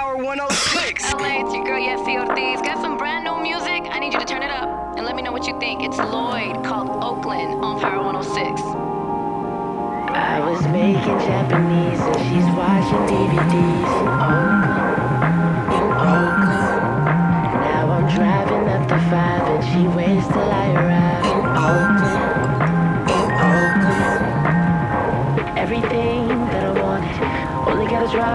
Power 106. LA, it's your girl Yesi Ortiz. Got some brand new music. I need you to turn it up and let me know what you think. It's Lloyd called Oakland on Power 106. I was making Japanese and she's watching DVDs in Oakland,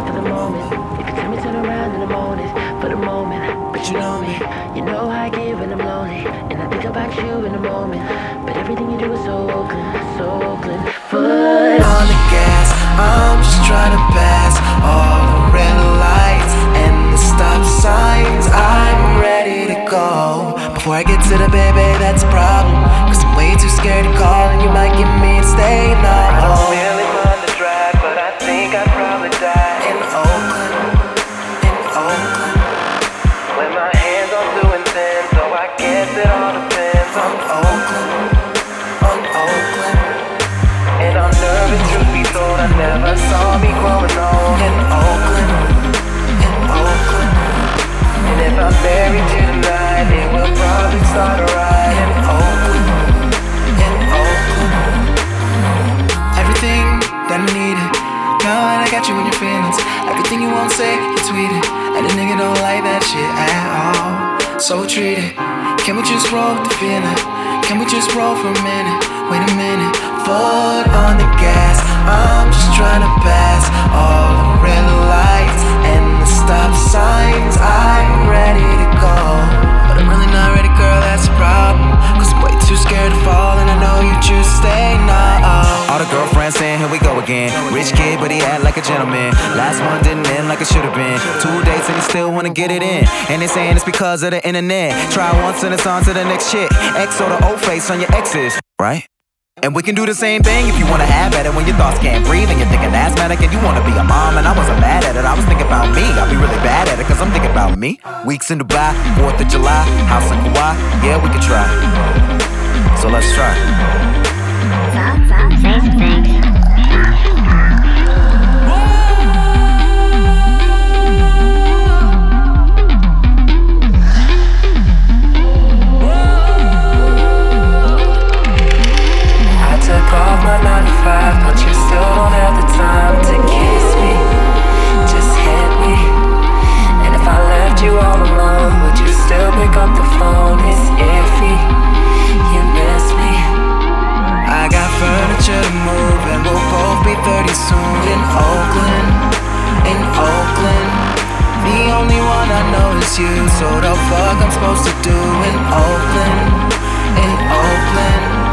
for the moment. If you tell me turn around in the morning, for the moment. But you know me, you know how I get when I'm lonely, and I think about you in the moment. But everything you do is so Oakland, so Oakland. Foot on the gas. I'm just trying to pass all the red lights and the stop signs. I'm ready to go. Before I get to the baby, that's a problem. Cause I'm way too scared to call, and you might give me to stay now. I don't it all depends on Oakland. On Oakland. And I'm nervous, truth be told, I never saw me growing in Oakland, in Oakland. And if I'm it will probably start a in Oakland, in Oakland. Everything that I needed, now I got you your feelings. Everything you won't say, you tweet it. And a nigga don't like that shit at all. So treat it. Can we just roll the feeling? Can we just roll for a minute? Wait a minute. Foot on the gas. I'm just trying Saying, here we go again. Rich kid, but he act like a gentleman. Last one didn't end like it should have been. Two dates and he still wanna get it in. And they saying it's because of the internet. Try once and it's on to the next shit. X or the old face on your exes, right? And we can do the same thing if you wanna have at it when your thoughts can't breathe and you're thinking asthmatic and you wanna be a mom. And I wasn't mad at it, I was thinking about me. I'll be really bad at it cause I'm thinking about me. Weeks in Dubai, 4th of July, house in Kauai, yeah, we can try. So let's try. this in Oakland, in Oakland. The only one I know is you. So the fuck I'm supposed to do in Oakland, in Oakland.